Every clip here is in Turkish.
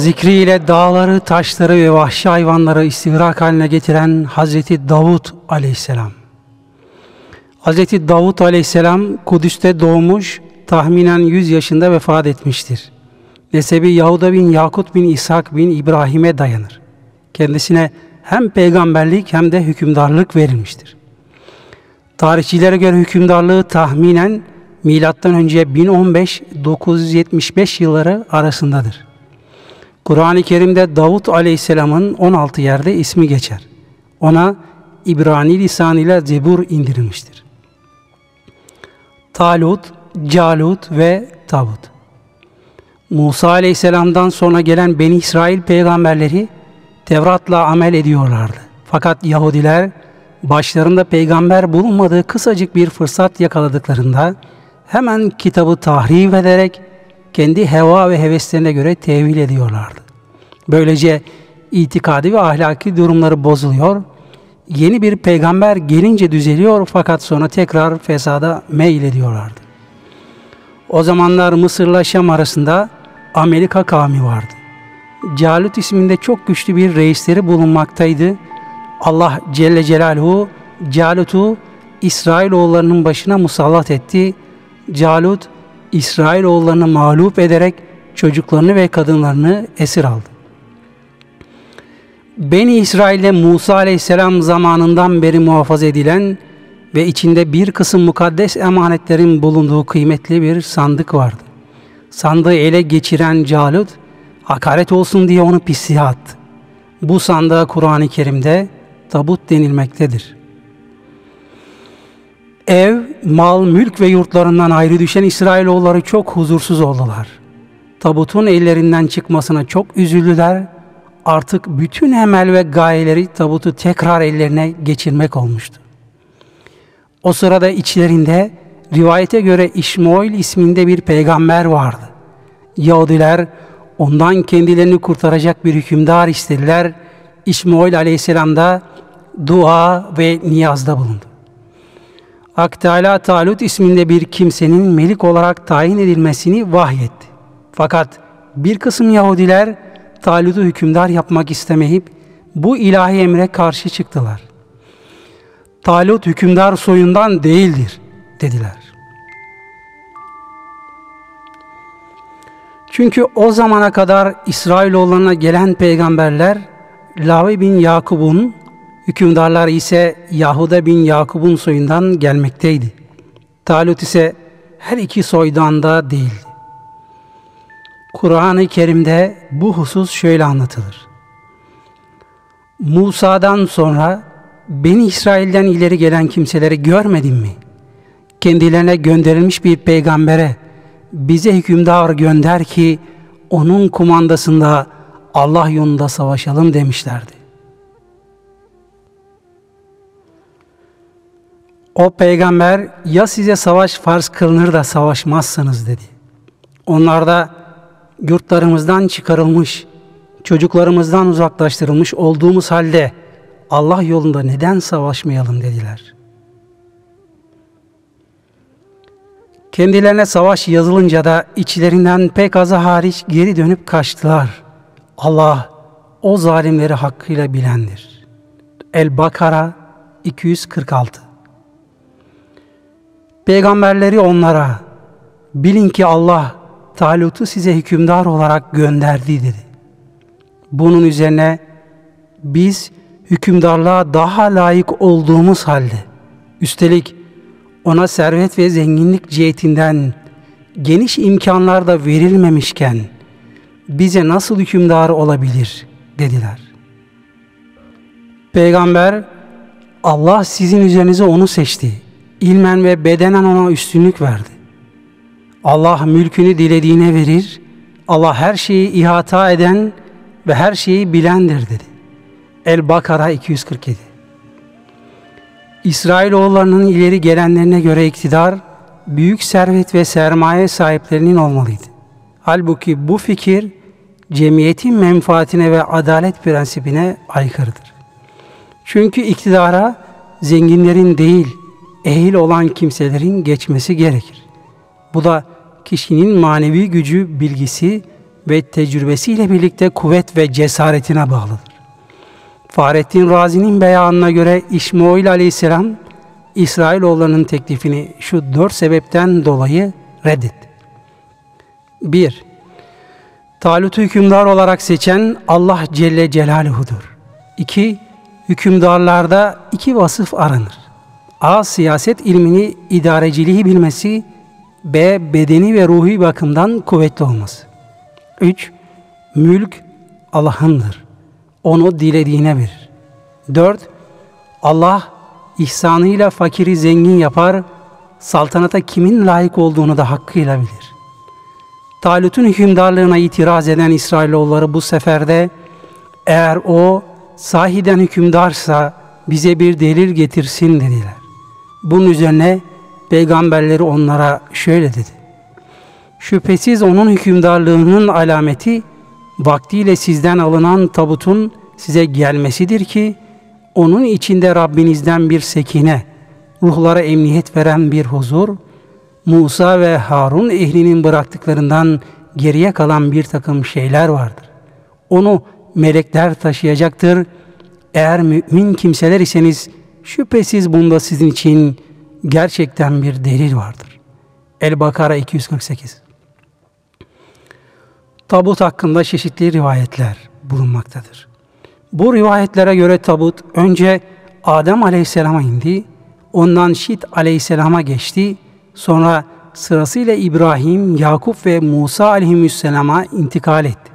zikriyle dağları, taşları ve vahşi hayvanları istigrak haline getiren Hazreti Davut aleyhisselam. Hazreti Davut aleyhisselam Kudüs'te doğmuş, tahminen 100 yaşında vefat etmiştir. Nesebi Yahuda bin Yakut bin İshak bin İbrahim'e dayanır. Kendisine hem peygamberlik hem de hükümdarlık verilmiştir. Tarihçilere göre hükümdarlığı tahminen önce 1015-975 yılları arasındadır. Kur'an-ı Kerim'de Davut Aleyhisselam'ın 16 yerde ismi geçer. Ona İbrani lisanıyla Zebur indirilmiştir. Talut, Calut ve Tavut. Musa Aleyhisselam'dan sonra gelen Beni İsrail peygamberleri Tevrat'la amel ediyorlardı. Fakat Yahudiler başlarında peygamber bulunmadığı kısacık bir fırsat yakaladıklarında hemen kitabı tahrif ederek kendi heva ve heveslerine göre tevil ediyorlardı. Böylece itikadi ve ahlaki durumları bozuluyor, yeni bir peygamber gelince düzeliyor fakat sonra tekrar fesada meyil ediyorlardı. O zamanlar Mısır'la Şam arasında Amerika kavmi vardı. Calut isminde çok güçlü bir reisleri bulunmaktaydı. Allah Celle Celaluhu Calut'u İsrailoğullarının başına musallat etti. Calut İsrailoğullarını mağlup ederek çocuklarını ve kadınlarını esir aldı. Beni İsrail'de Musa aleyhisselam zamanından beri muhafaza edilen ve içinde bir kısım mukaddes emanetlerin bulunduğu kıymetli bir sandık vardı. Sandığı ele geçiren Calut, hakaret olsun diye onu pisliğe attı. Bu sandığa Kur'an-ı Kerim'de tabut denilmektedir. Ev, mal, mülk ve yurtlarından ayrı düşen İsrailoğulları çok huzursuz oldular. Tabutun ellerinden çıkmasına çok üzüldüler. Artık bütün emel ve gayeleri tabutu tekrar ellerine geçirmek olmuştu. O sırada içlerinde rivayete işmoil İşmail isminde bir peygamber vardı. Yahudiler ondan kendilerini kurtaracak bir hükümdar istediler. İşmail aleyhisselam da dua ve niyazda bulundu. Hak Teala Talut isminde bir kimsenin melik olarak tayin edilmesini vahyetti. Fakat bir kısım Yahudiler Talut'u hükümdar yapmak istemeyip bu ilahi emre karşı çıktılar. Talut hükümdar soyundan değildir dediler. Çünkü o zamana kadar İsrailoğullarına gelen peygamberler Lavi bin Yakub'un, hükümdarlar ise Yahuda bin Yakub'un soyundan gelmekteydi. Talut ise her iki soydan da değildi. Kur'an-ı Kerim'de bu husus şöyle anlatılır. Musa'dan sonra Beni İsrail'den ileri gelen kimseleri görmedin mi? Kendilerine gönderilmiş bir peygambere bize hükümdar gönder ki onun kumandasında Allah yolunda savaşalım demişlerdi. O peygamber ya size savaş farz kılınır da savaşmazsınız dedi. Onlar da yurtlarımızdan çıkarılmış, çocuklarımızdan uzaklaştırılmış olduğumuz halde Allah yolunda neden savaşmayalım dediler. Kendilerine savaş yazılınca da içlerinden pek azı hariç geri dönüp kaçtılar. Allah o zalimleri hakkıyla bilendir. El-Bakara 246 Peygamberleri onlara bilin ki Allah Talut'u size hükümdar olarak gönderdi dedi. Bunun üzerine biz hükümdarlığa daha layık olduğumuz halde üstelik ona servet ve zenginlik cihetinden geniş imkanlar da verilmemişken bize nasıl hükümdar olabilir dediler. Peygamber Allah sizin üzerinize onu seçti. İlmen ve bedenen ona üstünlük verdi. Allah mülkünü dilediğine verir. Allah her şeyi ihata eden ve her şeyi bilendir dedi. El-Bakara 247 İsrailoğullarının ileri gelenlerine göre iktidar, büyük servet ve sermaye sahiplerinin olmalıydı. Halbuki bu fikir, cemiyetin menfaatine ve adalet prensibine aykırıdır. Çünkü iktidara zenginlerin değil, ehil olan kimselerin geçmesi gerekir. Bu da kişinin manevi gücü, bilgisi ve tecrübesiyle birlikte kuvvet ve cesaretine bağlıdır. Fahrettin Razi'nin beyanına göre İsmail aleyhisselam İsrailoğullarının teklifini şu dört sebepten dolayı reddetti. 1. Talut'u hükümdar olarak seçen Allah Celle Celaluhu'dur. 2. Hükümdarlarda iki vasıf aranır. A. Siyaset ilmini, idareciliği bilmesi. B. Bedeni ve ruhi bakımdan kuvvetli olması. 3. Mülk Allah'ındır. Onu dilediğine verir. 4. Allah ihsanıyla fakiri zengin yapar, saltanata kimin layık olduğunu da hakkıyla bilir. Talut'un hükümdarlığına itiraz eden İsrailoğulları bu seferde eğer o sahiden hükümdarsa bize bir delil getirsin dediler. Bunun üzerine peygamberleri onlara şöyle dedi. Şüphesiz onun hükümdarlığının alameti vaktiyle sizden alınan tabutun size gelmesidir ki onun içinde Rabbinizden bir sekine, ruhlara emniyet veren bir huzur, Musa ve Harun ehlinin bıraktıklarından geriye kalan bir takım şeyler vardır. Onu melekler taşıyacaktır. Eğer mümin kimseler iseniz şüphesiz bunda sizin için gerçekten bir delil vardır. El-Bakara 248 Tabut hakkında çeşitli rivayetler bulunmaktadır. Bu rivayetlere göre tabut önce Adem Aleyhisselam'a indi, ondan Şit Aleyhisselam'a geçti, sonra sırasıyla İbrahim, Yakup ve Musa Aleyhisselam'a intikal etti.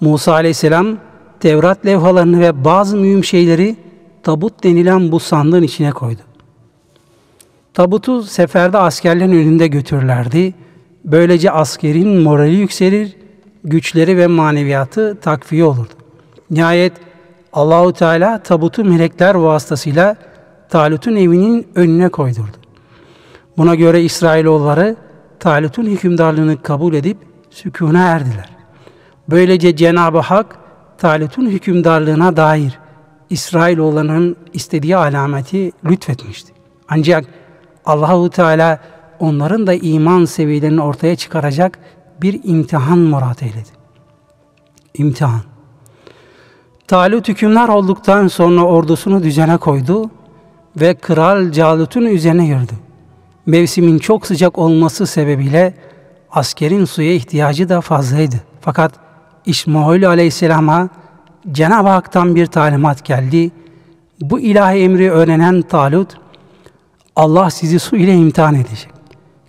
Musa Aleyhisselam Tevrat levhalarını ve bazı mühim şeyleri tabut denilen bu sandığın içine koydu. Tabutu seferde askerlerin önünde götürürlerdi. Böylece askerin morali yükselir, güçleri ve maneviyatı takviye olurdu. Nihayet Allahu Teala tabutu melekler vasıtasıyla Talut'un evinin önüne koydurdu. Buna göre İsrailoğulları Talut'un hükümdarlığını kabul edip sükûna erdiler. Böylece Cenab-ı Hak Talut'un hükümdarlığına dair İsrailoğullarının istediği alameti lütfetmişti. Ancak Allahu Teala onların da iman seviyelerini ortaya çıkaracak bir imtihan murat eyledi. İmtihan. Talut hükümdar olduktan sonra ordusunu düzene koydu ve kral Calut'un üzerine yürüdü. Mevsimin çok sıcak olması sebebiyle askerin suya ihtiyacı da fazlaydı. Fakat İsmail aleyhisselama Cenab-ı Hak'tan bir talimat geldi. Bu ilahi emri öğrenen Talut, Allah sizi su ile imtihan edecek.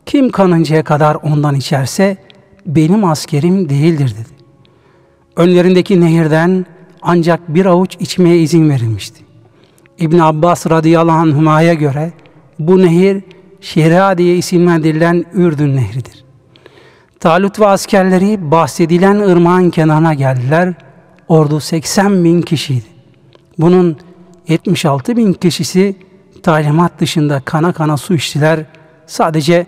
Kim kanıncaya kadar ondan içerse benim askerim değildir dedi. Önlerindeki nehirden ancak bir avuç içmeye izin verilmişti. İbn Abbas radıyallahu anhuma'ya göre bu nehir Şehra diye isimlendirilen Ürdün Nehri'dir. Talut ve askerleri bahsedilen ırmağın kenarına geldiler. Ordu 80 bin kişiydi. Bunun 76 bin kişisi talimat dışında kana kana su içtiler. Sadece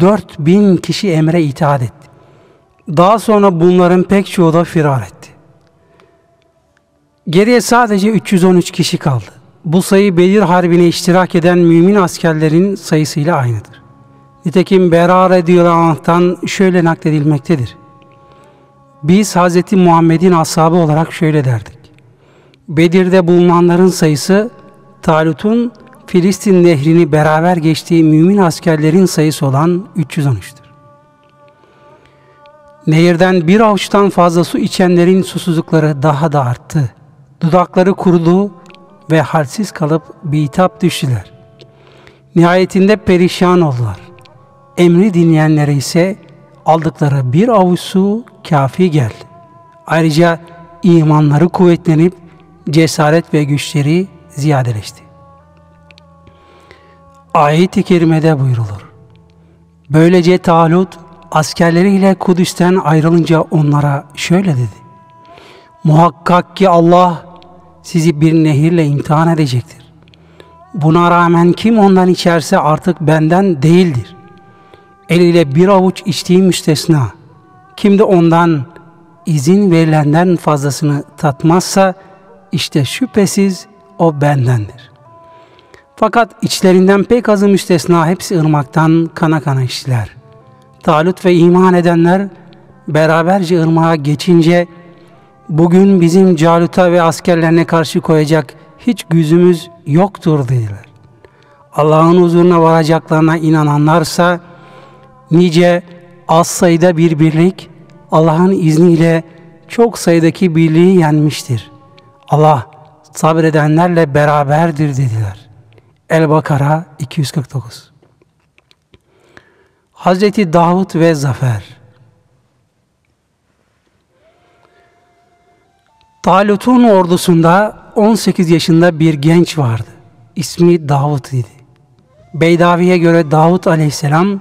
4 bin kişi emre itaat etti. Daha sonra bunların pek çoğu da firar etti. Geriye sadece 313 kişi kaldı. Bu sayı Bedir Harbi'ne iştirak eden mümin askerlerin sayısıyla aynıdır. Nitekim Bera radıyallahu şöyle nakledilmektedir. Biz Hz. Muhammed'in ashabı olarak şöyle derdik. Bedir'de bulunanların sayısı Talut'un Filistin nehrini beraber geçtiği mümin askerlerin sayısı olan 313'tür. Nehirden bir avuçtan fazla su içenlerin susuzlukları daha da arttı. Dudakları kurudu ve halsiz kalıp bitap düştüler. Nihayetinde perişan oldular. Emri dinleyenlere ise aldıkları bir avuç su kafi geldi. Ayrıca imanları kuvvetlenip cesaret ve güçleri ziyadeleşti. Ayet-i kerimede buyrulur. Böylece Talut askerleriyle Kudüs'ten ayrılınca onlara şöyle dedi. Muhakkak ki Allah sizi bir nehirle imtihan edecektir. Buna rağmen kim ondan içerse artık benden değildir. Eliyle bir avuç içtiği müstesna. Kim de ondan izin verilenden fazlasını tatmazsa işte şüphesiz o bendendir. Fakat içlerinden pek azı müstesna hepsi ırmaktan kana kana içtiler. Talut ve iman edenler beraberce ırmağa geçince bugün bizim Calut'a ve askerlerine karşı koyacak hiç güzümüz yoktur dediler. Allah'ın huzuruna varacaklarına inananlarsa nice az sayıda bir birlik Allah'ın izniyle çok sayıdaki birliği yenmiştir. Allah sabredenlerle beraberdir dediler. El-Bakara 249 Hazreti Davut ve Zafer Talut'un ordusunda 18 yaşında bir genç vardı. İsmi Davut idi. Beydavi'ye göre Davut aleyhisselam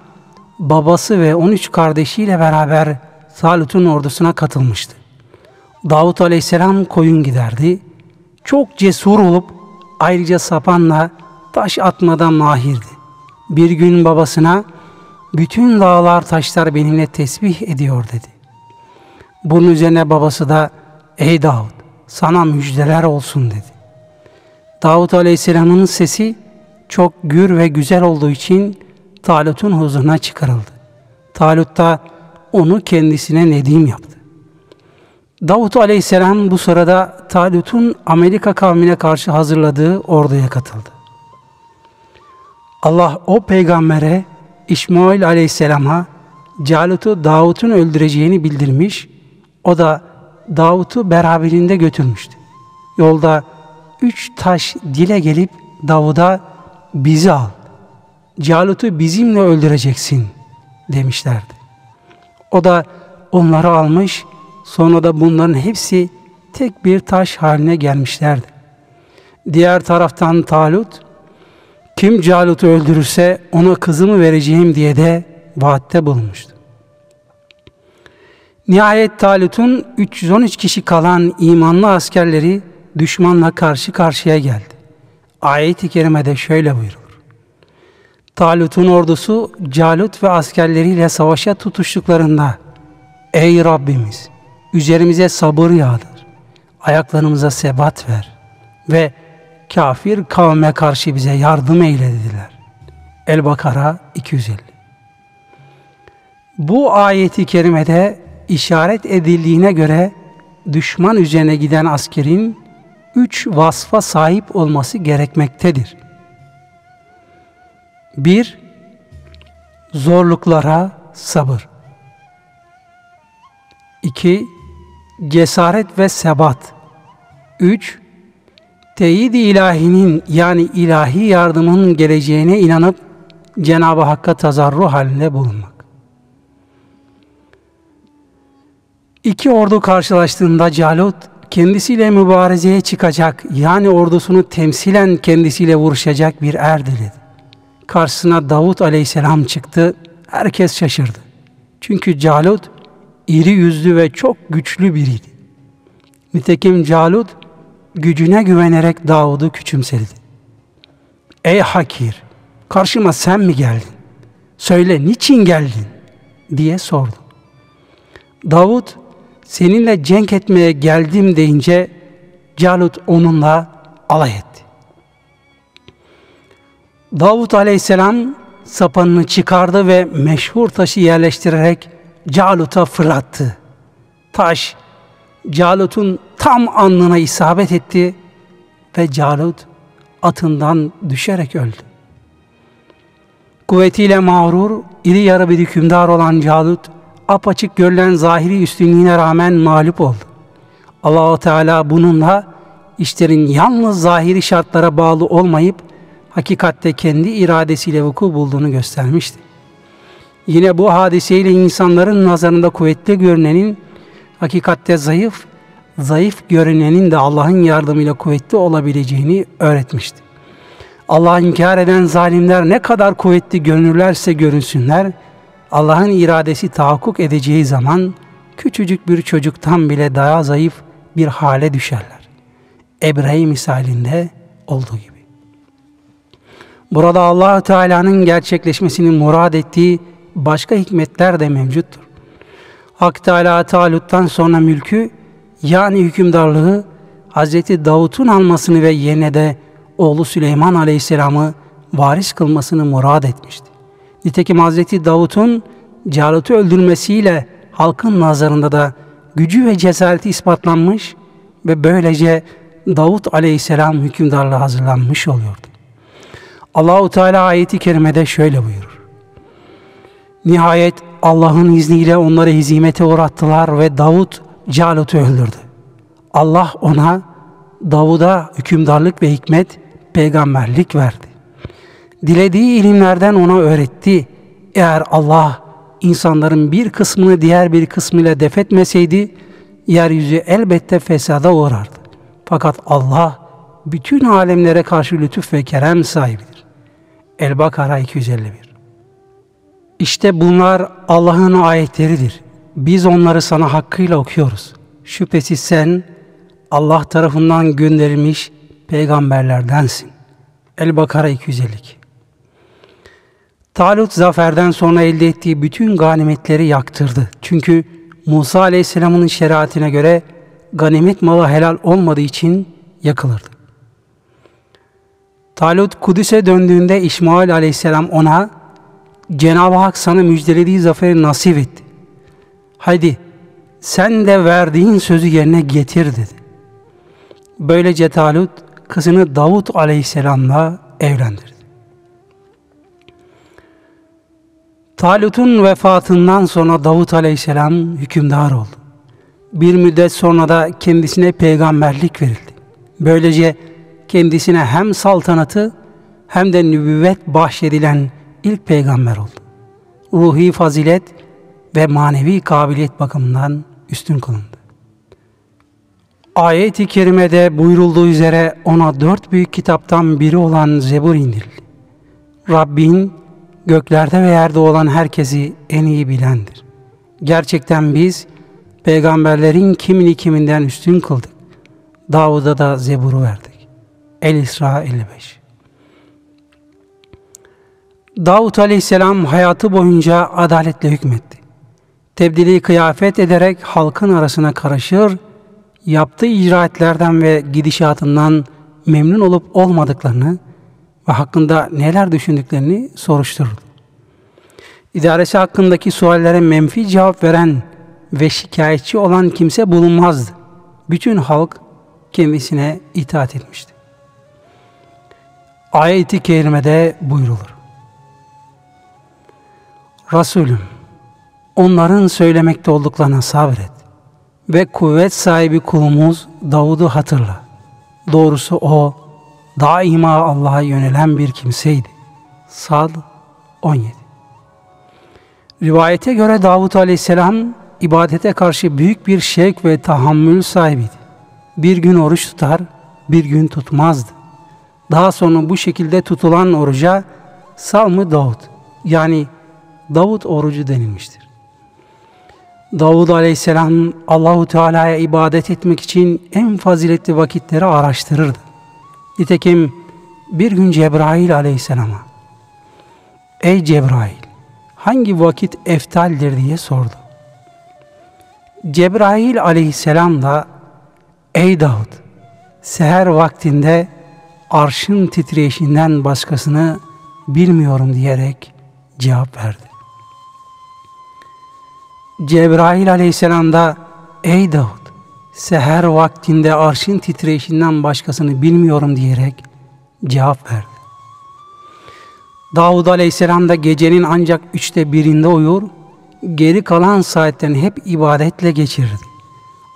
babası ve 13 kardeşiyle beraber Talut'un ordusuna katılmıştı. Davut aleyhisselam koyun giderdi. Çok cesur olup ayrıca sapanla taş atmada mahirdi. Bir gün babasına bütün dağlar taşlar benimle tesbih ediyor dedi. Bunun üzerine babası da ey Davud sana müjdeler olsun dedi. Davut Aleyhisselam'ın sesi çok gür ve güzel olduğu için Talut'un huzuruna çıkarıldı. Talut da onu kendisine nedim yaptı. Davut Aleyhisselam bu sırada Talut'un Amerika kavmine karşı hazırladığı orduya katıldı. Allah o peygambere İsmail Aleyhisselam'a Calut'u Davut'un öldüreceğini bildirmiş. O da Davut'u beraberinde götürmüştü. Yolda üç taş dile gelip Davud'a bizi al. Calut'u bizimle öldüreceksin demişlerdi. O da onları almış sonra da bunların hepsi tek bir taş haline gelmişlerdi. Diğer taraftan Talut kim Calut'u öldürürse ona kızımı vereceğim diye de vaatte bulunmuştu. Nihayet Talut'un 313 kişi kalan imanlı askerleri düşmanla karşı karşıya geldi. Ayet-i kerimede şöyle buyurulur. Talut'un ordusu Calut ve askerleriyle savaşa tutuştuklarında Ey Rabbimiz üzerimize sabır yağdır, ayaklarımıza sebat ver ve kafir kavme karşı bize yardım eyle dediler. El-Bakara 250 Bu ayeti kerimede işaret edildiğine göre düşman üzerine giden askerin üç vasfa sahip olması gerekmektedir. Bir, zorluklara sabır. İki, cesaret ve sebat. Üç, teyit ilahinin yani ilahi yardımın geleceğine inanıp Cenab-ı Hakk'a tazarru halinde bulunmak. İki ordu karşılaştığında Calut kendisiyle mübarezeye çıkacak yani ordusunu temsilen kendisiyle vuruşacak bir er diledi. Karşısına Davut aleyhisselam çıktı. Herkes şaşırdı. Çünkü Calut iri yüzlü ve çok güçlü biriydi. Nitekim Calut gücüne güvenerek Davud'u küçümsedi. Ey hakir, karşıma sen mi geldin? Söyle niçin geldin? diye sordu. Davud seninle cenk etmeye geldim deyince Calut onunla alay etti. Davut aleyhisselam sapanını çıkardı ve meşhur taşı yerleştirerek Calut'a fırlattı. Taş Calut'un tam alnına isabet etti ve Calut atından düşerek öldü. Kuvvetiyle mağrur, iri yarı bir hükümdar olan Calut, apaçık görülen zahiri üstünlüğüne rağmen mağlup oldu. Allahu Teala bununla işlerin yalnız zahiri şartlara bağlı olmayıp hakikatte kendi iradesiyle vuku bulduğunu göstermişti. Yine bu hadiseyle insanların nazarında kuvvetli görünenin hakikatte zayıf, zayıf görünenin de Allah'ın yardımıyla kuvvetli olabileceğini öğretmişti. Allah'ı inkar eden zalimler ne kadar kuvvetli görünürlerse görünsünler, Allah'ın iradesi tahakkuk edeceği zaman küçücük bir çocuktan bile daha zayıf bir hale düşerler. Ebrehi misalinde olduğu gibi. Burada allah Teala'nın gerçekleşmesini murad ettiği başka hikmetler de mevcuttur. Hak Teala Talut'tan sonra mülkü yani hükümdarlığı Hazreti Davut'un almasını ve yerine de oğlu Süleyman Aleyhisselam'ı varis kılmasını murad etmişti. Nitekim Hazreti Davut'un Calut'u öldürmesiyle halkın nazarında da gücü ve cesareti ispatlanmış ve böylece Davut aleyhisselam hükümdarlığa hazırlanmış oluyordu. Allahu Teala ayeti kerimede şöyle buyurur. Nihayet Allah'ın izniyle onları hizimete uğrattılar ve Davut Calut'u öldürdü. Allah ona Davud'a hükümdarlık ve hikmet, peygamberlik verdi. Dilediği ilimlerden ona öğretti. Eğer Allah insanların bir kısmını diğer bir kısmıyla defetmeseydi, yeryüzü elbette fesada uğrardı. Fakat Allah bütün alemlere karşı lütuf ve kerem sahibidir. El-Bakara 251 İşte bunlar Allah'ın ayetleridir. Biz onları sana hakkıyla okuyoruz. Şüphesiz sen Allah tarafından gönderilmiş peygamberlerdensin. El-Bakara 252 Talut zaferden sonra elde ettiği bütün ganimetleri yaktırdı. Çünkü Musa Aleyhisselam'ın şeriatine göre ganimet malı helal olmadığı için yakılırdı. Talut Kudüs'e döndüğünde İsmail Aleyhisselam ona Cenab-ı Hak sana müjdelediği zaferi nasip etti. Haydi sen de verdiğin sözü yerine getir dedi. Böylece Talut kızını Davut Aleyhisselam'la evlendirdi. Talut'un vefatından sonra Davut Aleyhisselam hükümdar oldu. Bir müddet sonra da kendisine peygamberlik verildi. Böylece kendisine hem saltanatı hem de nübüvvet bahşedilen ilk peygamber oldu. Ruhi fazilet ve manevi kabiliyet bakımından üstün kılındı. Ayet-i kerimede buyurulduğu üzere ona dört büyük kitaptan biri olan Zebur indirildi. Rabbin göklerde ve yerde olan herkesi en iyi bilendir. Gerçekten biz peygamberlerin kimini kiminden üstün kıldık. Davud'a da Zebur'u verdik. El-İsra 55 Davut aleyhisselam hayatı boyunca adaletle hükmetti. Tebdili kıyafet ederek halkın arasına karışır, yaptığı icraatlerden ve gidişatından memnun olup olmadıklarını ve hakkında neler düşündüklerini soruştururdu. İdaresi hakkındaki suallere menfi cevap veren ve şikayetçi olan kimse bulunmazdı. Bütün halk kendisine itaat etmişti. Ayet-i kerimede buyrulur. Resulüm, onların söylemekte olduklarına sabret ve kuvvet sahibi kulumuz Davud'u hatırla. Doğrusu o daima Allah'a yönelen bir kimseydi. Sad 17 Rivayete göre Davut Aleyhisselam ibadete karşı büyük bir şevk ve tahammül sahibiydi. Bir gün oruç tutar, bir gün tutmazdı. Daha sonra bu şekilde tutulan oruca Salmı Davut yani Davut orucu denilmiştir. Davud Aleyhisselam Allahu Teala'ya ibadet etmek için en faziletli vakitleri araştırırdı. Nitekim bir gün Cebrail Aleyhisselam'a Ey Cebrail hangi vakit eftaldir diye sordu. Cebrail Aleyhisselam da Ey Davud seher vaktinde arşın titreşinden başkasını bilmiyorum diyerek cevap verdi. Cebrail aleyhisselam da ey Davud seher vaktinde arşın titreşinden başkasını bilmiyorum diyerek cevap verdi. Davud aleyhisselam da gecenin ancak üçte birinde uyur, geri kalan saatlerini hep ibadetle geçirirdi.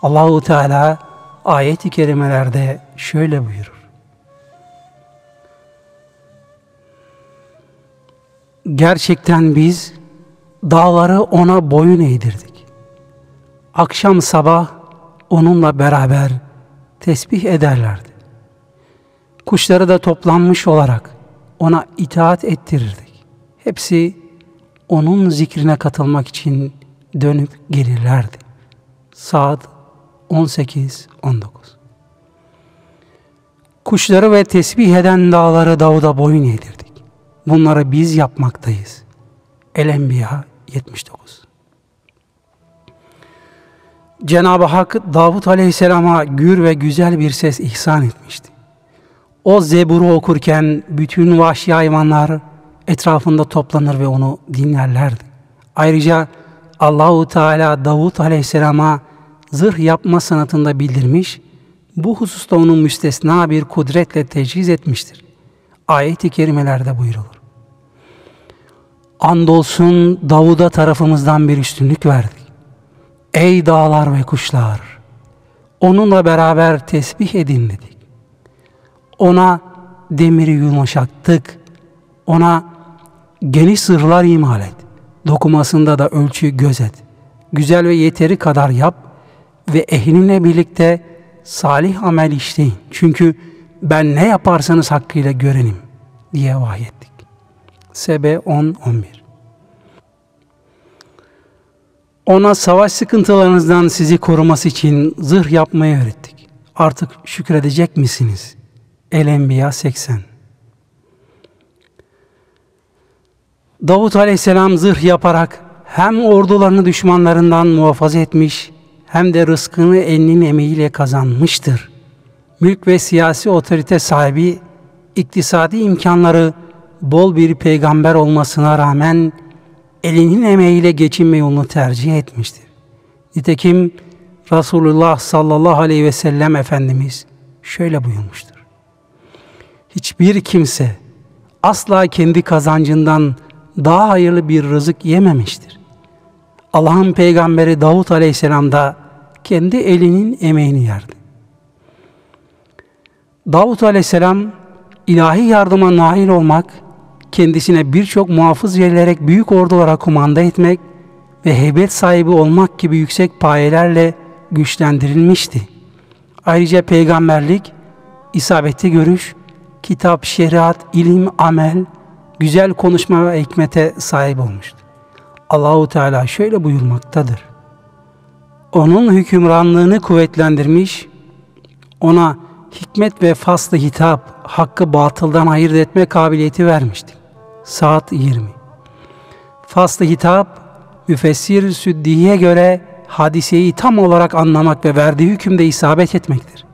Allahu Teala ayet-i kerimelerde şöyle buyurur. Gerçekten biz dağları ona boyun eğdirdik. Akşam sabah onunla beraber tesbih ederlerdi. Kuşları da toplanmış olarak ona itaat ettirirdik. Hepsi onun zikrine katılmak için dönüp gelirlerdi. Saat 18-19 Kuşları ve tesbih eden dağları Davud'a boyun eğdirdik. Bunları biz yapmaktayız. El-Enbiya 79 Cenab-ı Hak Davut Aleyhisselam'a gür ve güzel bir ses ihsan etmişti. O zeburu okurken bütün vahşi hayvanlar etrafında toplanır ve onu dinlerlerdi. Ayrıca Allahu Teala Davut Aleyhisselam'a zırh yapma sanatında bildirmiş, bu hususta onun müstesna bir kudretle teciz etmiştir. Ayet-i kerimelerde buyrulur. Andolsun Davud'a tarafımızdan bir üstünlük verdik. Ey dağlar ve kuşlar! Onunla beraber tesbih edin dedik. Ona demiri yumuşattık. Ona geniş sırlar imal et. Dokumasında da ölçüyü gözet. Güzel ve yeteri kadar yap ve ehlinle birlikte salih amel işleyin. Çünkü ben ne yaparsanız hakkıyla görenim diye vahyettik. Sebe 10-11 Ona savaş sıkıntılarınızdan sizi koruması için zırh yapmayı öğrettik. Artık şükredecek misiniz? El-Enbiya 80 Davut Aleyhisselam zırh yaparak hem ordularını düşmanlarından muhafaza etmiş hem de rızkını elinin emeğiyle kazanmıştır. Mülk ve siyasi otorite sahibi, iktisadi imkanları bol bir peygamber olmasına rağmen elinin emeğiyle geçinme yolunu tercih etmiştir. Nitekim Resulullah sallallahu aleyhi ve sellem Efendimiz şöyle buyurmuştur. Hiçbir kimse asla kendi kazancından daha hayırlı bir rızık yememiştir. Allah'ın peygamberi Davut aleyhisselam da kendi elinin emeğini yerdi. Davut aleyhisselam ilahi yardıma nail olmak, kendisine birçok muhafız verilerek büyük ordulara kumanda etmek ve heybet sahibi olmak gibi yüksek payelerle güçlendirilmişti. Ayrıca peygamberlik, isabetli görüş, kitap, şeriat, ilim, amel, güzel konuşma ve hikmete sahip olmuştu. Allahu Teala şöyle buyurmaktadır. Onun hükümranlığını kuvvetlendirmiş, ona hikmet ve faslı hitap, hakkı batıldan ayırt etme kabiliyeti vermişti. Saat 20 Faslı hitap, müfessir Süddi'ye göre hadiseyi tam olarak anlamak ve verdiği hükümde isabet etmektir.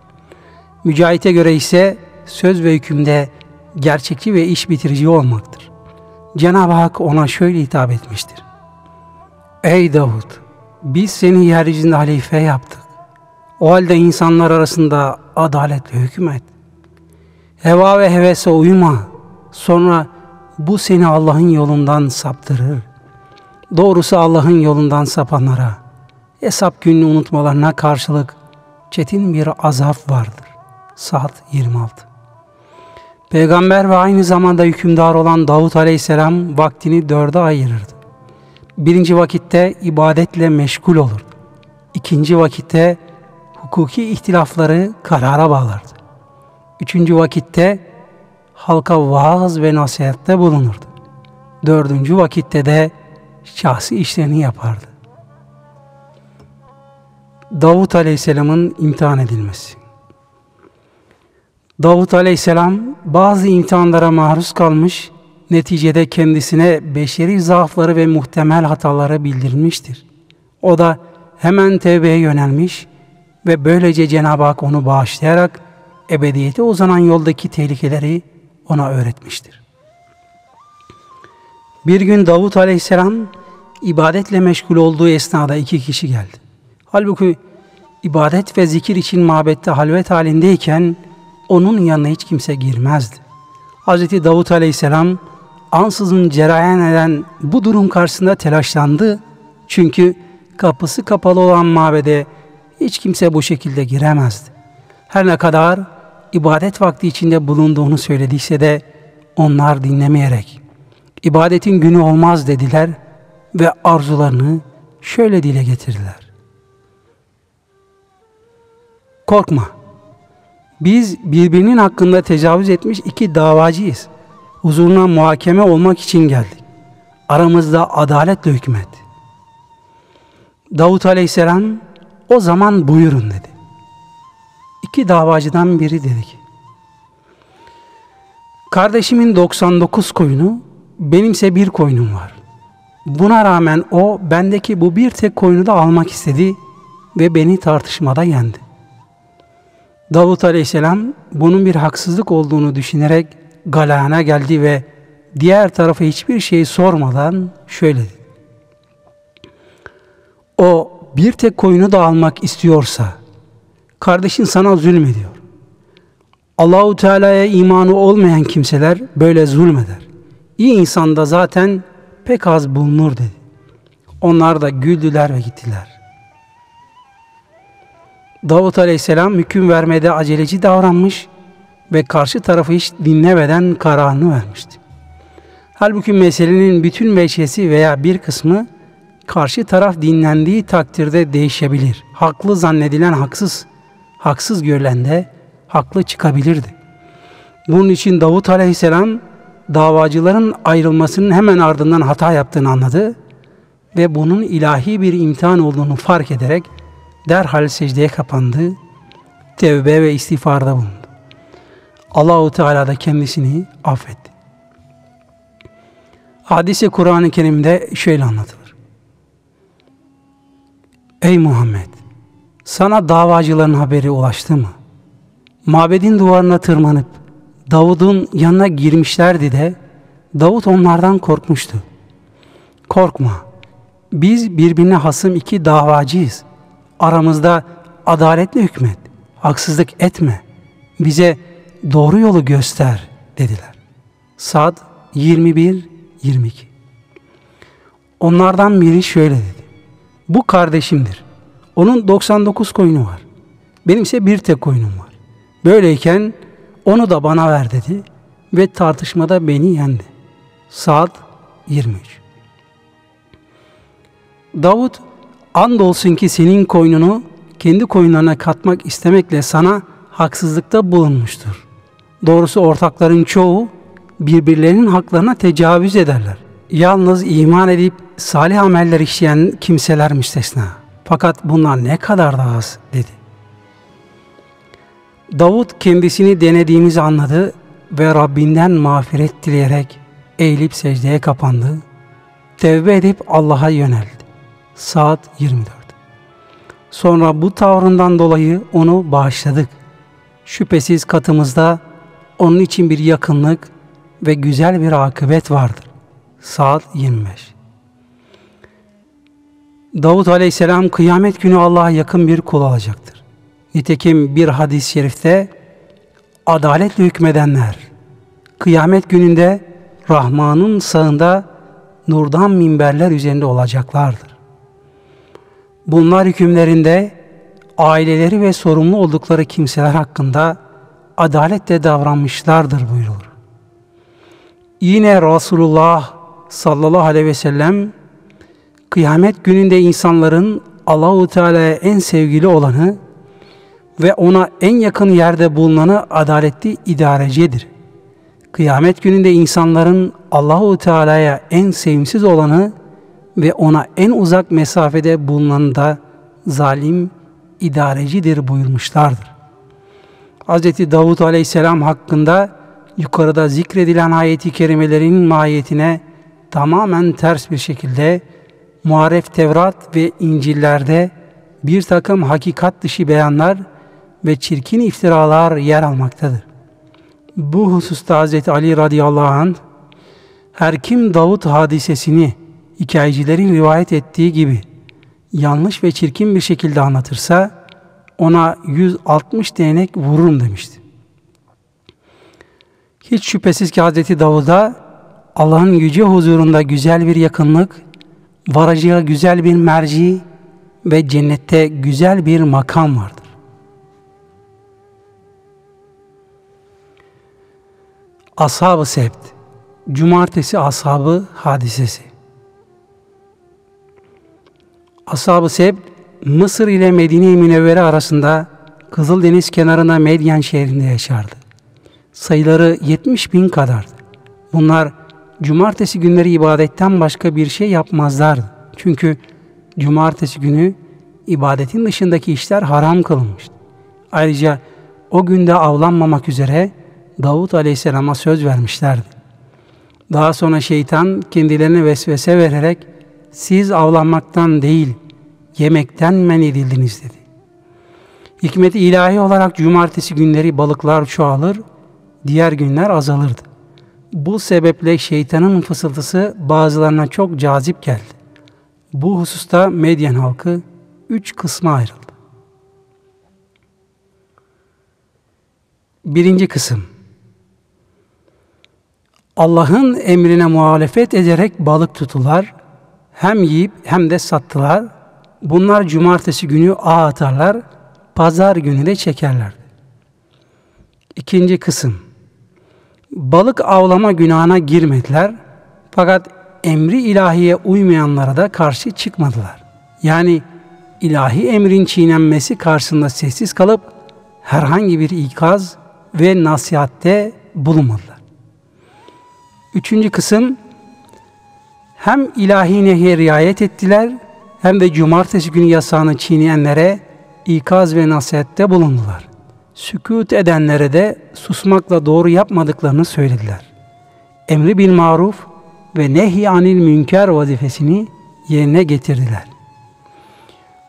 Mücahit'e göre ise söz ve hükümde gerçekçi ve iş bitirici olmaktır. Cenab-ı Hak ona şöyle hitap etmiştir. Ey Davud! Biz seni yeryüzünde halife yaptık. O halde insanlar arasında adaletle hükmet. Heva ve hevese uyma. Sonra bu seni Allah'ın yolundan saptırır. Doğrusu Allah'ın yolundan sapanlara, hesap gününü unutmalarına karşılık çetin bir azap vardır. Saat 26 Peygamber ve aynı zamanda hükümdar olan Davut Aleyhisselam vaktini dörde ayırırdı. Birinci vakitte ibadetle meşgul olurdu. İkinci vakitte hukuki ihtilafları karara bağlardı. Üçüncü vakitte halka vaaz ve nasihatte bulunurdu. Dördüncü vakitte de şahsi işlerini yapardı. Davut Aleyhisselam'ın imtihan edilmesi. Davut Aleyhisselam bazı imtihanlara maruz kalmış, neticede kendisine beşeri zaafları ve muhtemel hataları bildirilmiştir. O da hemen tevbeye yönelmiş ve böylece Cenab-ı Hak onu bağışlayarak ebediyete uzanan yoldaki tehlikeleri ona öğretmiştir. Bir gün Davut Aleyhisselam ibadetle meşgul olduğu esnada iki kişi geldi. Halbuki ibadet ve zikir için mabette halvet halindeyken onun yanına hiç kimse girmezdi. Hz. Davut Aleyhisselam ansızın cereyan eden bu durum karşısında telaşlandı. Çünkü kapısı kapalı olan mabede hiç kimse bu şekilde giremezdi. Her ne kadar ibadet vakti içinde bulunduğunu söylediyse de onlar dinlemeyerek ibadetin günü olmaz dediler ve arzularını şöyle dile getirdiler. Korkma. Biz birbirinin hakkında tecavüz etmiş iki davacıyız. Huzuruna muhakeme olmak için geldik. Aramızda adaletle hükmet. Davut Aleyhisselam o zaman buyurun dedi. İki davacıdan biri dedi ki, Kardeşimin 99 koyunu, benimse bir koyunum var. Buna rağmen o bendeki bu bir tek koyunu da almak istedi ve beni tartışmada yendi. Davut Aleyhisselam bunun bir haksızlık olduğunu düşünerek galana geldi ve diğer tarafa hiçbir şey sormadan şöyle dedi. o bir tek koyunu da almak istiyorsa, kardeşin sana zulmediyor. Allahu Teala'ya imanı olmayan kimseler böyle zulmeder. İyi insanda zaten pek az bulunur dedi. Onlar da güldüler ve gittiler. Davut Aleyhisselam hüküm vermede aceleci davranmış ve karşı tarafı hiç dinlemeden kararını vermişti. Halbuki meselenin bütün veçesi veya bir kısmı karşı taraf dinlendiği takdirde değişebilir. Haklı zannedilen haksız, haksız görülen haklı çıkabilirdi. Bunun için Davut Aleyhisselam davacıların ayrılmasının hemen ardından hata yaptığını anladı ve bunun ilahi bir imtihan olduğunu fark ederek derhal secdeye kapandı, tevbe ve istiğfarda bulundu. Allahu Teala da kendisini affetti. Hadise Kur'an-ı Kerim'de şöyle anlatılır. Ey Muhammed! Sana davacıların haberi ulaştı mı? Mabedin duvarına tırmanıp Davud'un yanına girmişlerdi de Davut onlardan korkmuştu. Korkma. Biz birbirine hasım iki davacıyız. Aramızda adaletle hükmet. Haksızlık etme. Bize doğru yolu göster dediler. Sad 21 22. Onlardan biri şöyle dedi. Bu kardeşimdir. Onun 99 koyunu var. Benimse bir tek koyunum var. Böyleyken onu da bana ver dedi ve tartışmada beni yendi. Saat 23. Davut, andolsun ki senin koynunu kendi koyunlarına katmak istemekle sana haksızlıkta bulunmuştur. Doğrusu ortakların çoğu birbirlerinin haklarına tecavüz ederler. Yalnız iman edip salih ameller işleyen kimseler müstesna. Fakat bunlar ne kadar da az dedi. Davut kendisini denediğimizi anladı ve Rabbinden mağfiret dileyerek eğilip secdeye kapandı. Tevbe edip Allah'a yöneldi. Saat 24. Sonra bu tavrından dolayı onu bağışladık. Şüphesiz katımızda onun için bir yakınlık ve güzel bir akıbet vardır. Saat 25. Davut Aleyhisselam kıyamet günü Allah'a yakın bir kul olacaktır. Nitekim bir hadis-i şerifte adaletle hükmedenler kıyamet gününde Rahman'ın sağında nurdan minberler üzerinde olacaklardır. Bunlar hükümlerinde aileleri ve sorumlu oldukları kimseler hakkında adaletle davranmışlardır buyurulur. Yine Resulullah sallallahu aleyhi ve sellem kıyamet gününde insanların Allahu Teala'ya en sevgili olanı ve ona en yakın yerde bulunanı adaletli idarecidir. Kıyamet gününde insanların Allahu Teala'ya en sevimsiz olanı ve ona en uzak mesafede bulunanı da zalim idarecidir buyurmuşlardır. Hz. Davud Aleyhisselam hakkında yukarıda zikredilen ayeti kerimelerin mahiyetine tamamen ters bir şekilde Muharef Tevrat ve İncil'lerde bir takım hakikat dışı beyanlar ve çirkin iftiralar yer almaktadır. Bu hususta Hz. Ali radıyallahu anh her kim Davut hadisesini hikayecilerin rivayet ettiği gibi yanlış ve çirkin bir şekilde anlatırsa ona 160 değnek vururum demişti. Hiç şüphesiz ki Hz. Davud'a Allah'ın yüce huzurunda güzel bir yakınlık, varacağı güzel bir merci ve cennette güzel bir makam vardır. Ashab-ı Sebt, Cumartesi Ashabı Hadisesi Ashab-ı Sebt, Mısır ile Medine-i Münevvere arasında Kızıldeniz kenarında Medyen şehrinde yaşardı. Sayıları 70 bin kadardı. Bunlar cumartesi günleri ibadetten başka bir şey yapmazlardı. Çünkü cumartesi günü ibadetin dışındaki işler haram kılınmıştı. Ayrıca o günde avlanmamak üzere Davut Aleyhisselam'a söz vermişlerdi. Daha sonra şeytan kendilerine vesvese vererek siz avlanmaktan değil yemekten men edildiniz dedi. Hikmeti ilahi olarak cumartesi günleri balıklar çoğalır, diğer günler azalırdı. Bu sebeple şeytanın fısıltısı bazılarına çok cazip geldi. Bu hususta Medyen halkı üç kısma ayrıldı. Birinci kısım Allah'ın emrine muhalefet ederek balık tutular, hem yiyip hem de sattılar. Bunlar cumartesi günü ağ atarlar, pazar günü de çekerler. İkinci kısım Balık avlama günahına girmediler fakat emri ilahiye uymayanlara da karşı çıkmadılar. Yani ilahi emrin çiğnenmesi karşısında sessiz kalıp herhangi bir ikaz ve nasihatte bulunmadılar. Üçüncü kısım hem ilahi nehiye riayet ettiler hem de cumartesi günü yasağını çiğneyenlere ikaz ve nasihatte bulundular. Sükut edenlere de susmakla doğru yapmadıklarını söylediler. Emri bil maruf ve nehi anil münker vazifesini yerine getirdiler.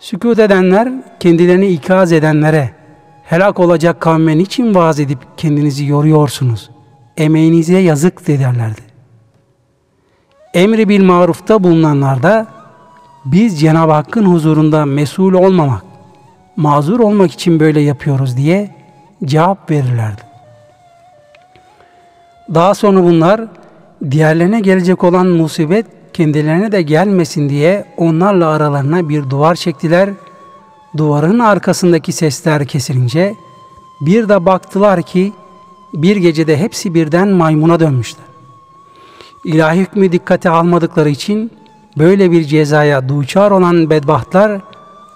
Sükut edenler kendilerini ikaz edenlere helak olacak kavme için vaaz edip kendinizi yoruyorsunuz? Emeğinize yazık derlerdi. Emri bil marufta bulunanlar da biz Cenab-ı Hakk'ın huzurunda mesul olmamak, mazur olmak için böyle yapıyoruz diye cevap verirlerdi. Daha sonra bunlar diğerlerine gelecek olan musibet kendilerine de gelmesin diye onlarla aralarına bir duvar çektiler. Duvarın arkasındaki sesler kesilince bir de baktılar ki bir gecede hepsi birden maymuna dönmüşler. İlahi hükmü dikkate almadıkları için böyle bir cezaya duçar olan bedbahtlar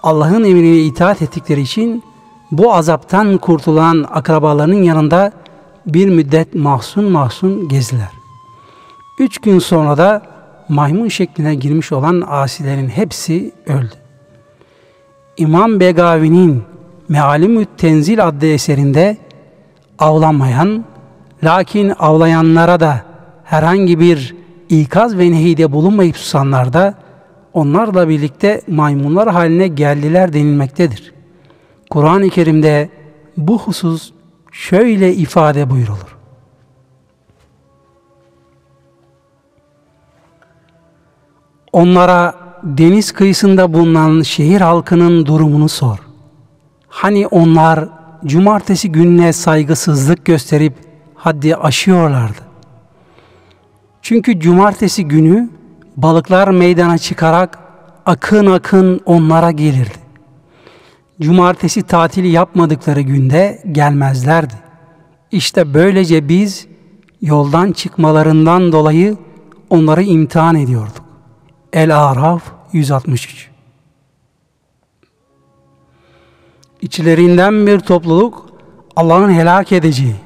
Allah'ın emrine itaat ettikleri için bu azaptan kurtulan akrabalarının yanında bir müddet mahzun mahzun gezdiler. Üç gün sonra da maymun şekline girmiş olan asilerin hepsi öldü. İmam Begavi'nin Mealimü Tenzil adlı eserinde avlanmayan, lakin avlayanlara da herhangi bir ikaz ve nehide bulunmayıp susanlar da onlarla birlikte maymunlar haline geldiler denilmektedir. Kur'an-ı Kerim'de bu husus şöyle ifade buyrulur. Onlara deniz kıyısında bulunan şehir halkının durumunu sor. Hani onlar cumartesi gününe saygısızlık gösterip haddi aşıyorlardı. Çünkü cumartesi günü balıklar meydana çıkarak akın akın onlara gelirdi cumartesi tatili yapmadıkları günde gelmezlerdi. İşte böylece biz yoldan çıkmalarından dolayı onları imtihan ediyorduk. El-Araf 163 İçlerinden bir topluluk Allah'ın helak edeceği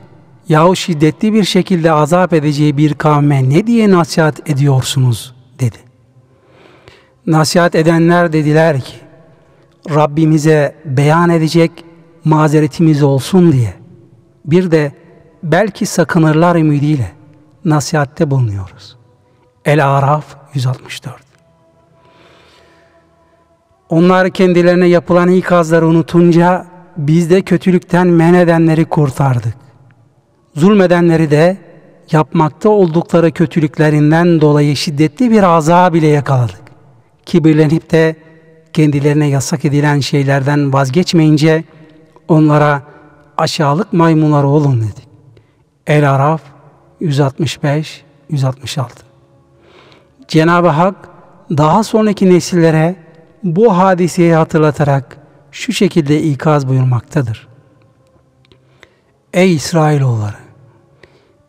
yahu şiddetli bir şekilde azap edeceği bir kavme ne diye nasihat ediyorsunuz dedi. Nasihat edenler dediler ki Rabbimize beyan edecek mazeretimiz olsun diye bir de belki sakınırlar ümidiyle nasihatte bulunuyoruz. El-Araf 164 Onlar kendilerine yapılan ikazları unutunca biz de kötülükten men edenleri kurtardık. Zulmedenleri de yapmakta oldukları kötülüklerinden dolayı şiddetli bir azab ile yakaladık. Kibirlenip de kendilerine yasak edilen şeylerden vazgeçmeyince onlara aşağılık maymunlar olun dedi. El Araf 165 166 Cenab-ı Hak daha sonraki nesillere bu hadiseyi hatırlatarak şu şekilde ikaz buyurmaktadır. Ey İsrailoğulları!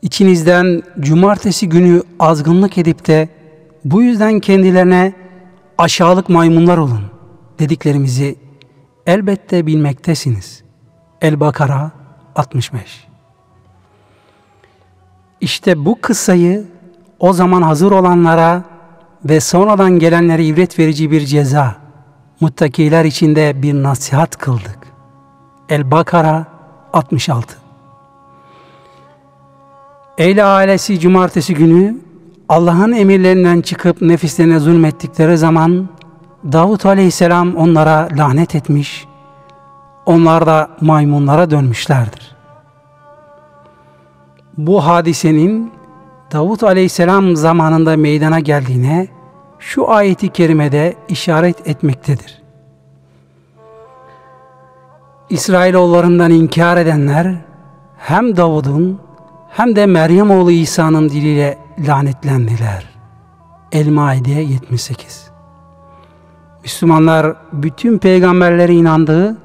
İçinizden cumartesi günü azgınlık edip de bu yüzden kendilerine aşağılık maymunlar olun dediklerimizi elbette bilmektesiniz. El-Bakara 65 İşte bu kıssayı o zaman hazır olanlara ve sonradan gelenlere ibret verici bir ceza, muttakiler içinde bir nasihat kıldık. El-Bakara 66 Eyle ailesi cumartesi günü Allah'ın emirlerinden çıkıp nefislerine zulmettikleri zaman Davut aleyhisselam onlara lanet etmiş, onlar da maymunlara dönmüşlerdir. Bu hadisenin Davut aleyhisselam zamanında meydana geldiğine şu ayeti kerimede işaret etmektedir. İsrailoğullarından inkar edenler hem Davud'un hem de Meryem oğlu İsa'nın diliyle lanetlendiler. El-Maide 78 Müslümanlar bütün peygamberlere inandığı,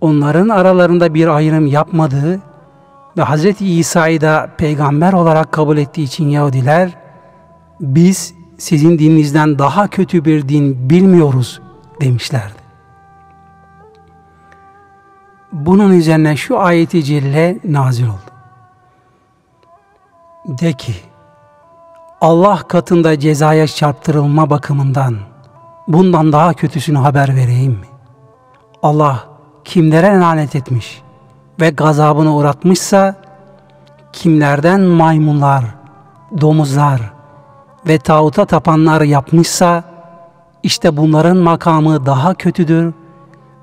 onların aralarında bir ayrım yapmadığı ve Hz. İsa'yı da peygamber olarak kabul ettiği için Yahudiler, biz sizin dininizden daha kötü bir din bilmiyoruz demişlerdi. Bunun üzerine şu ayeti celle nazil oldu. De ki, Allah katında cezaya çarptırılma bakımından bundan daha kötüsünü haber vereyim mi? Allah kimlere lanet etmiş ve gazabını uğratmışsa kimlerden maymunlar, domuzlar ve tağuta tapanlar yapmışsa işte bunların makamı daha kötüdür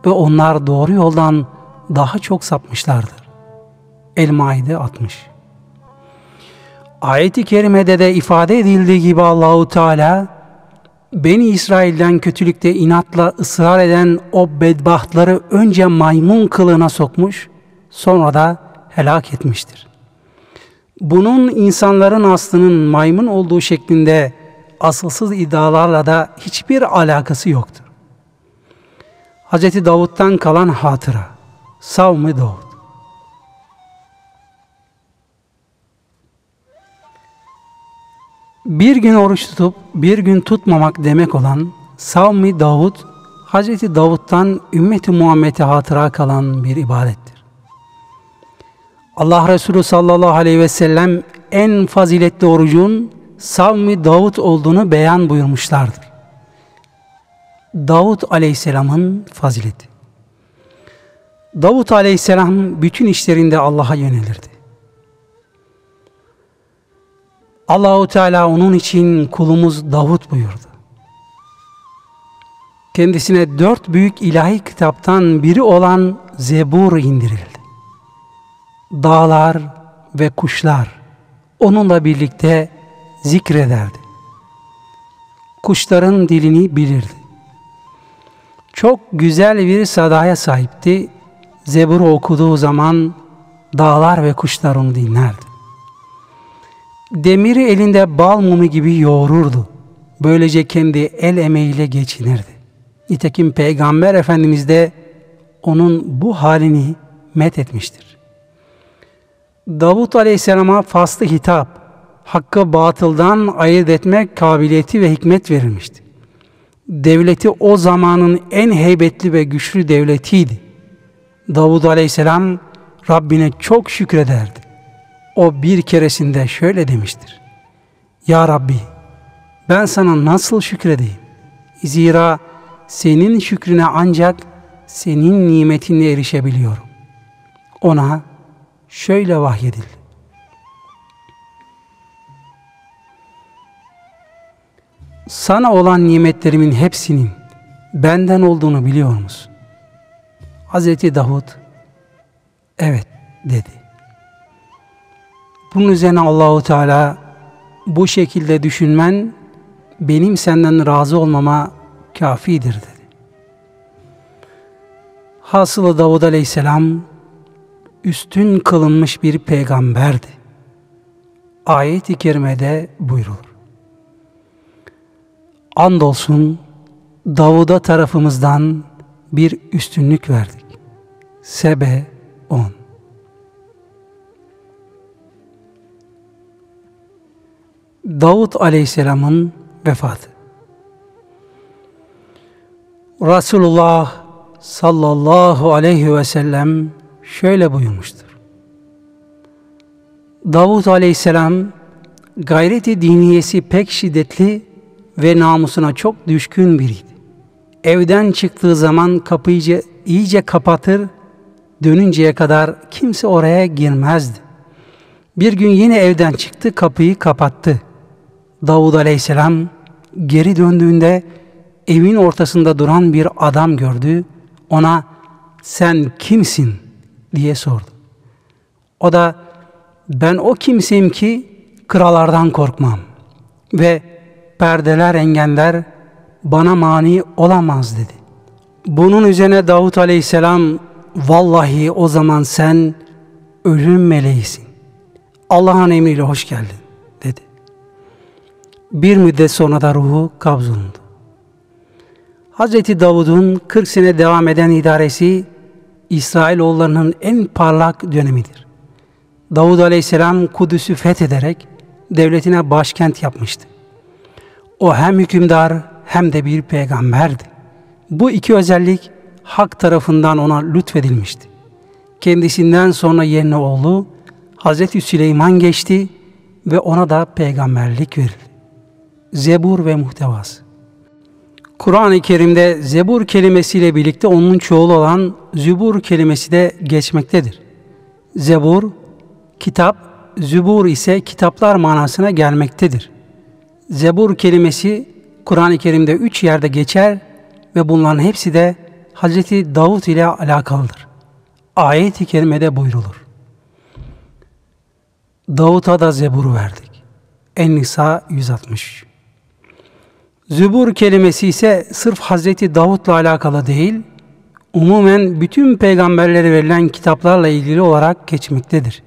ve onlar doğru yoldan daha çok sapmışlardır. El-Maide 60 Ayet-i kerimede de ifade edildiği gibi Allahu Teala Beni İsrail'den kötülükte inatla ısrar eden o bedbahtları önce maymun kılığına sokmuş, sonra da helak etmiştir. Bunun insanların aslının maymun olduğu şeklinde asılsız iddialarla da hiçbir alakası yoktur. Hz. Davud'dan kalan hatıra, Savm-ı Davud. Bir gün oruç tutup bir gün tutmamak demek olan Savmi Davud, Hz. Davud'dan ümmeti Muhammed'e hatıra kalan bir ibadettir. Allah Resulü sallallahu aleyhi ve sellem en faziletli orucun Savmi Davud olduğunu beyan buyurmuşlardır. Davud aleyhisselamın fazileti. Davud aleyhisselam bütün işlerinde Allah'a yönelirdi. Allahu Teala onun için kulumuz Davut buyurdu. Kendisine dört büyük ilahi kitaptan biri olan Zebur indirildi. Dağlar ve kuşlar onunla birlikte zikrederdi. Kuşların dilini bilirdi. Çok güzel bir sadaya sahipti. Zebur'u okuduğu zaman dağlar ve kuşlar onu dinlerdi demiri elinde bal mumu gibi yoğururdu. Böylece kendi el emeğiyle geçinirdi. Nitekim Peygamber Efendimiz de onun bu halini met etmiştir. Davut Aleyhisselam'a faslı hitap, hakkı batıldan ayırt etmek kabiliyeti ve hikmet verilmişti. Devleti o zamanın en heybetli ve güçlü devletiydi. Davud Aleyhisselam Rabbine çok şükrederdi. O bir keresinde şöyle demiştir. Ya Rabbi ben sana nasıl şükredeyim? Zira senin şükrüne ancak senin nimetinle erişebiliyorum. Ona şöyle vahyedildi. Sana olan nimetlerimin hepsinin benden olduğunu biliyor musun? Hazreti Davud evet dedi. Bunun üzerine Allahu Teala bu şekilde düşünmen benim senden razı olmama kafidir dedi. Hasılı Davud Aleyhisselam üstün kılınmış bir peygamberdi. Ayet-i kerimede buyrulur. Andolsun Davud'a tarafımızdan bir üstünlük verdik. Sebe 10 Davud Aleyhisselam'ın vefatı. Resulullah sallallahu aleyhi ve sellem şöyle buyurmuştur. Davud Aleyhisselam gayreti diniyesi pek şiddetli ve namusuna çok düşkün biriydi. Evden çıktığı zaman kapıyı iyice kapatır, dönünceye kadar kimse oraya girmezdi. Bir gün yine evden çıktı, kapıyı kapattı. Davud aleyhisselam geri döndüğünde evin ortasında duran bir adam gördü. Ona sen kimsin diye sordu. O da ben o kimseyim ki krallardan korkmam ve perdeler, engeller bana mani olamaz dedi. Bunun üzerine Davut Aleyhisselam vallahi o zaman sen ölüm meleğisin. Allah'ın emriyle hoş geldin. Bir müddet sonra da ruhu kabzolundu. Hazreti Davud'un 40 sene devam eden idaresi İsrailoğullarının en parlak dönemidir. Davud Aleyhisselam Kudüs'ü fethederek devletine başkent yapmıştı. O hem hükümdar hem de bir peygamberdi. Bu iki özellik hak tarafından ona lütfedilmişti. Kendisinden sonra yerine oğlu Hazreti Süleyman geçti ve ona da peygamberlik verildi. Zebur ve muhtevası. Kur'an-ı Kerim'de zebur kelimesiyle birlikte onun çoğulu olan zübur kelimesi de geçmektedir. Zebur, kitap, zübur ise kitaplar manasına gelmektedir. Zebur kelimesi Kur'an-ı Kerim'de üç yerde geçer ve bunların hepsi de Hazreti Davut ile alakalıdır. Ayet-i kerimede buyrulur. Davut'a da zeburu verdik. En-Nisa 160 Zübur kelimesi ise sırf Hazreti Davut'la alakalı değil, umumen bütün peygamberlere verilen kitaplarla ilgili olarak geçmektedir.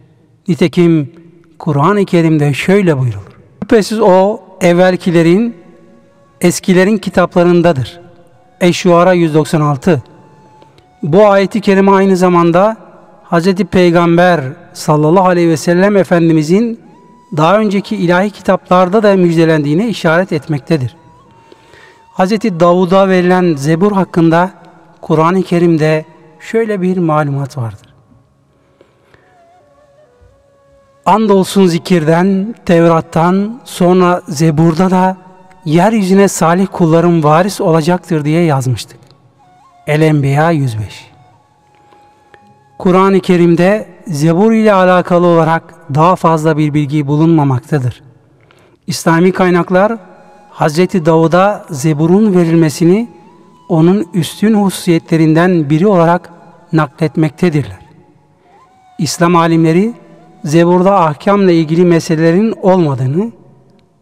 Nitekim Kur'an-ı Kerim'de şöyle buyrulur. Şüphesiz o evvelkilerin, eskilerin kitaplarındadır. Eşşuara 196 Bu ayeti kerime aynı zamanda Hz. Peygamber sallallahu aleyhi ve sellem Efendimizin daha önceki ilahi kitaplarda da müjdelendiğine işaret etmektedir. Hz. Davud'a verilen Zebur hakkında Kur'an-ı Kerim'de şöyle bir malumat vardır. Andolsun zikirden, Tevrat'tan, sonra Zebur'da da yeryüzüne salih kullarım varis olacaktır diye yazmıştık. El-Enbiya 105 Kur'an-ı Kerim'de Zebur ile alakalı olarak daha fazla bir bilgi bulunmamaktadır. İslami kaynaklar Hazreti Davud'a Zebur'un verilmesini onun üstün hususiyetlerinden biri olarak nakletmektedirler. İslam alimleri Zebur'da ahkamla ilgili meselelerin olmadığını,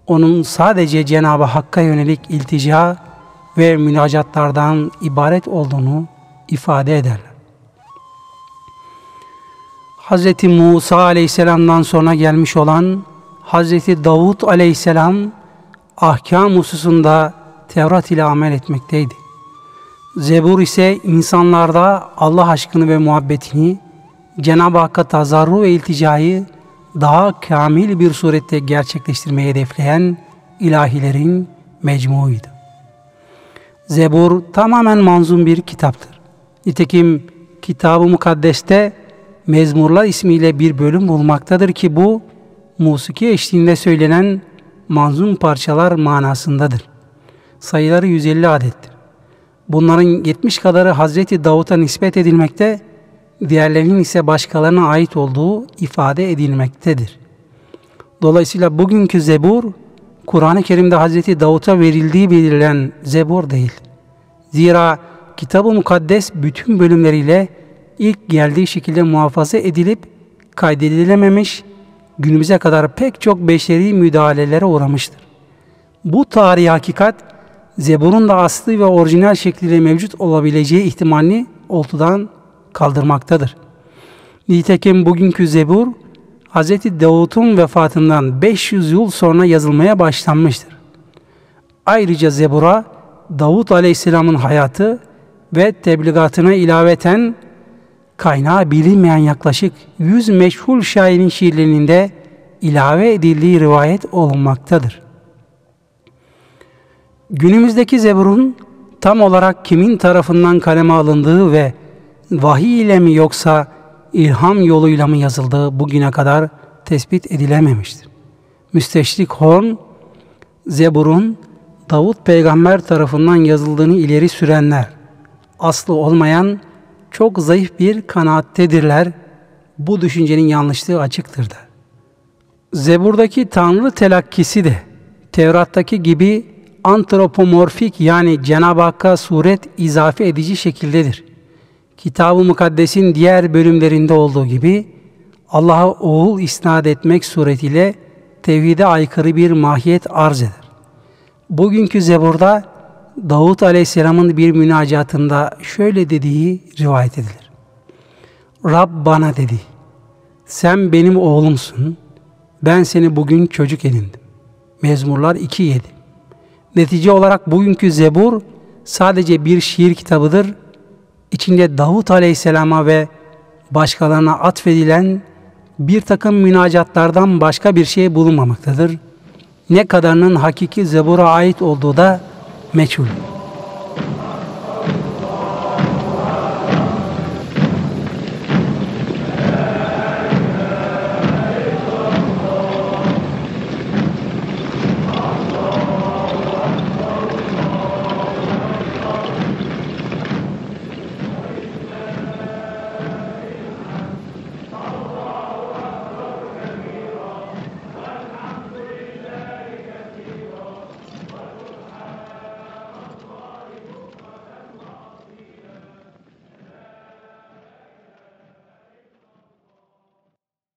onun sadece Cenab-ı Hakk'a yönelik iltica ve münacatlardan ibaret olduğunu ifade ederler. Hz. Musa aleyhisselamdan sonra gelmiş olan Hz. Davud aleyhisselam ahkam hususunda Tevrat ile amel etmekteydi. Zebur ise insanlarda Allah aşkını ve muhabbetini, Cenab-ı Hakk'a tazarru ve ilticayı daha kamil bir surette gerçekleştirmeyi hedefleyen ilahilerin mecmuuydu. Zebur tamamen manzum bir kitaptır. Nitekim Kitab-ı Mukaddes'te Mezmurlar ismiyle bir bölüm bulmaktadır ki bu musiki eşliğinde söylenen manzum parçalar manasındadır. Sayıları 150 adettir. Bunların 70 kadarı Hazreti Davut'a nispet edilmekte, diğerlerinin ise başkalarına ait olduğu ifade edilmektedir. Dolayısıyla bugünkü Zebur, Kur'an-ı Kerim'de Hazreti Davut'a verildiği belirlen Zebur değil. Zira Kitab-ı Mukaddes bütün bölümleriyle ilk geldiği şekilde muhafaza edilip kaydedilememiş, günümüze kadar pek çok beşeri müdahalelere uğramıştır. Bu tarihi hakikat, Zebur'un da aslı ve orijinal şekliyle mevcut olabileceği ihtimalini ortadan kaldırmaktadır. Nitekim bugünkü Zebur, Hz. Davut'un vefatından 500 yıl sonra yazılmaya başlanmıştır. Ayrıca Zebur'a Davut Aleyhisselam'ın hayatı ve tebligatına ilaveten kaynağı bilinmeyen yaklaşık 100 meşhur şairin şiirlerinde ilave edildiği rivayet olunmaktadır. Günümüzdeki Zebur'un tam olarak kimin tarafından kaleme alındığı ve vahiy ile mi yoksa ilham yoluyla mı yazıldığı bugüne kadar tespit edilememiştir. Müsteşrik Horn, Zebur'un Davut peygamber tarafından yazıldığını ileri sürenler, aslı olmayan çok zayıf bir kanaattedirler. Bu düşüncenin yanlışlığı açıktır da. Zebur'daki Tanrı telakkisi de Tevrat'taki gibi antropomorfik yani Cenab-ı Hakk'a suret izafe edici şekildedir. Kitab-ı Mukaddes'in diğer bölümlerinde olduğu gibi Allah'a oğul isnat etmek suretiyle tevhide aykırı bir mahiyet arz eder. Bugünkü Zebur'da Davut Aleyhisselam'ın bir münacatında şöyle dediği rivayet edilir. Rab bana dedi, sen benim oğlumsun, ben seni bugün çocuk edindim. Mezmurlar 2.7 Netice olarak bugünkü Zebur sadece bir şiir kitabıdır. İçinde Davut Aleyhisselam'a ve başkalarına atfedilen bir takım münacatlardan başka bir şey bulunmamaktadır. Ne kadarının hakiki Zebur'a ait olduğu da Mechul.